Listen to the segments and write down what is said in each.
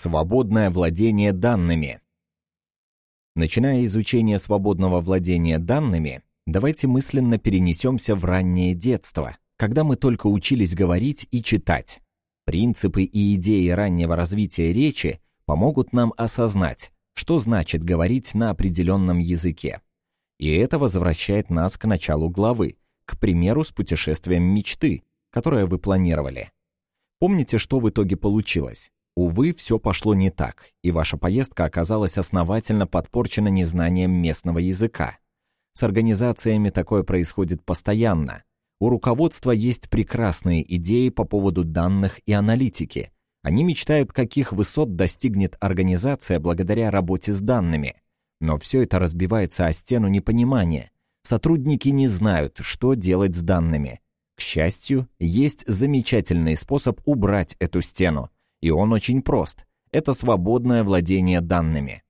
Свободное владение данными. Начиная изучение свободного владения данными, давайте мысленно перенесемся в раннее детство, когда мы только учились говорить и читать. Принципы и идеи раннего развития речи помогут нам осознать, что значит говорить на определенном языке. И это возвращает нас к началу главы, к примеру с путешествием мечты, которое вы планировали. Помните, что в итоге получилось? Увы, все пошло не так, и ваша поездка оказалась основательно подпорчена незнанием местного языка. С организациями такое происходит постоянно. У руководства есть прекрасные идеи по поводу данных и аналитики. Они мечтают, каких высот достигнет организация благодаря работе с данными. Но все это разбивается о стену непонимания. Сотрудники не знают, что делать с данными. К счастью, есть замечательный способ убрать эту стену – и он очень прост. Это свободное владение данными.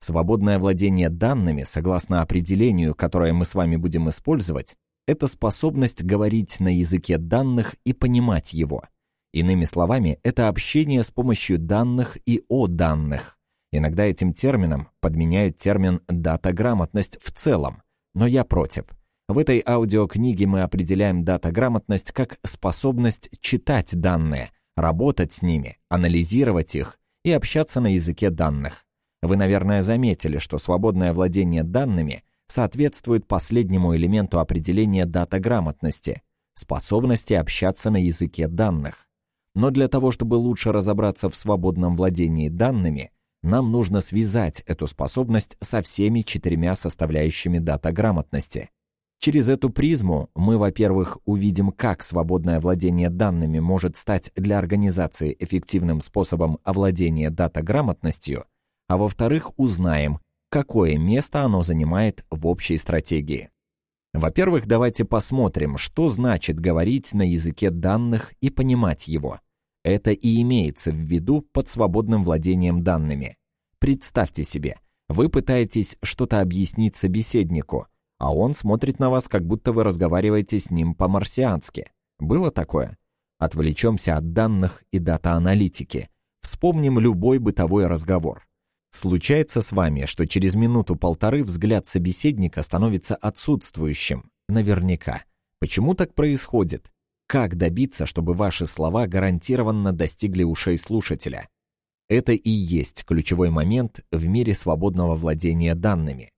Свободное владение данными, согласно определению, которое мы с вами будем использовать, это способность говорить на языке данных и понимать его. Иными словами, это общение с помощью данных и о данных. Иногда этим термином подменяют термин «дата-грамотность» в целом, но я против. В этой аудиокниге мы определяем дата-грамотность как способность читать данные – работать с ними, анализировать их и общаться на языке данных. Вы, наверное, заметили, что свободное владение данными соответствует последнему элементу определения дата-грамотности – способности общаться на языке данных. Но для того, чтобы лучше разобраться в свободном владении данными, нам нужно связать эту способность со всеми четырьмя составляющими дата-грамотности – Через эту призму мы, во-первых, увидим, как свободное владение данными может стать для организации эффективным способом овладения датаграмотностью, а во-вторых, узнаем, какое место оно занимает в общей стратегии. Во-первых, давайте посмотрим, что значит говорить на языке данных и понимать его. Это и имеется в виду под свободным владением данными. Представьте себе, вы пытаетесь что-то объяснить собеседнику – а он смотрит на вас, как будто вы разговариваете с ним по-марсиански. Было такое? Отвлечемся от данных и дата-аналитики. Вспомним любой бытовой разговор. Случается с вами, что через минуту-полторы взгляд собеседника становится отсутствующим. Наверняка. Почему так происходит? Как добиться, чтобы ваши слова гарантированно достигли ушей слушателя? Это и есть ключевой момент в мире свободного владения данными.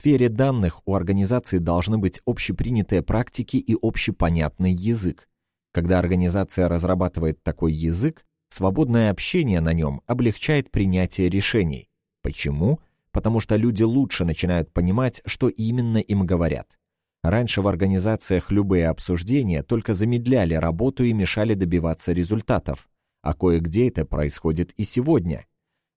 Сфере данных у организации должны быть общепринятые практики и общепонятный язык. Когда организация разрабатывает такой язык, свободное общение на нем облегчает принятие решений. Почему? Потому что люди лучше начинают понимать, что именно им говорят. Раньше в организациях любые обсуждения только замедляли работу и мешали добиваться результатов, а кое-где это происходит и сегодня.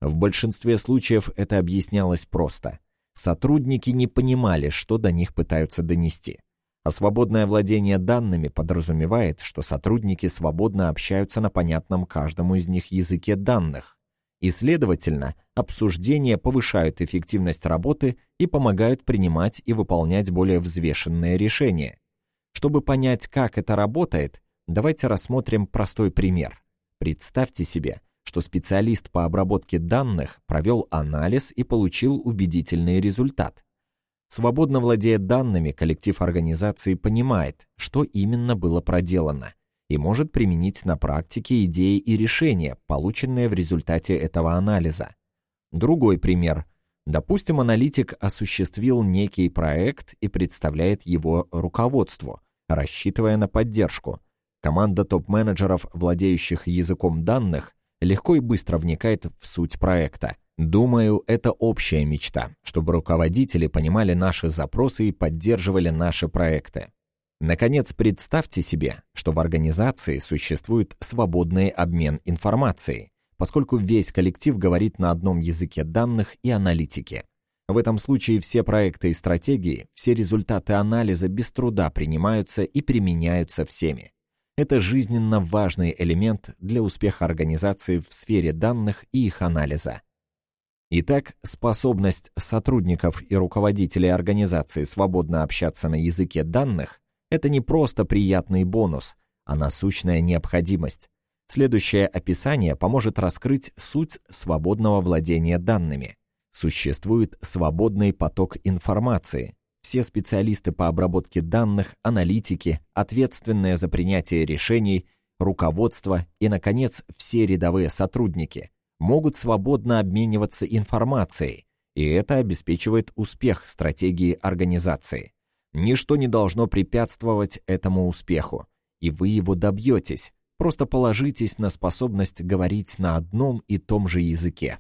В большинстве случаев это объяснялось просто. Сотрудники не понимали, что до них пытаются донести. А свободное владение данными подразумевает, что сотрудники свободно общаются на понятном каждому из них языке данных. И, следовательно, обсуждения повышают эффективность работы и помогают принимать и выполнять более взвешенные решения. Чтобы понять, как это работает, давайте рассмотрим простой пример. Представьте себе, что специалист по обработке данных провел анализ и получил убедительный результат. Свободно владея данными, коллектив организации понимает, что именно было проделано, и может применить на практике идеи и решения, полученные в результате этого анализа. Другой пример. Допустим, аналитик осуществил некий проект и представляет его руководству, рассчитывая на поддержку. Команда топ-менеджеров, владеющих языком данных, легко и быстро вникает в суть проекта. Думаю, это общая мечта, чтобы руководители понимали наши запросы и поддерживали наши проекты. Наконец, представьте себе, что в организации существует свободный обмен информацией, поскольку весь коллектив говорит на одном языке данных и аналитики. В этом случае все проекты и стратегии, все результаты анализа без труда принимаются и применяются всеми. Это жизненно важный элемент для успеха организации в сфере данных и их анализа. Итак, способность сотрудников и руководителей организации свободно общаться на языке данных – это не просто приятный бонус, а насущная необходимость. Следующее описание поможет раскрыть суть свободного владения данными. Существует свободный поток информации. Все специалисты по обработке данных, аналитики, ответственные за принятие решений, руководство и, наконец, все рядовые сотрудники могут свободно обмениваться информацией, и это обеспечивает успех стратегии организации. Ничто не должно препятствовать этому успеху, и вы его добьетесь, просто положитесь на способность говорить на одном и том же языке.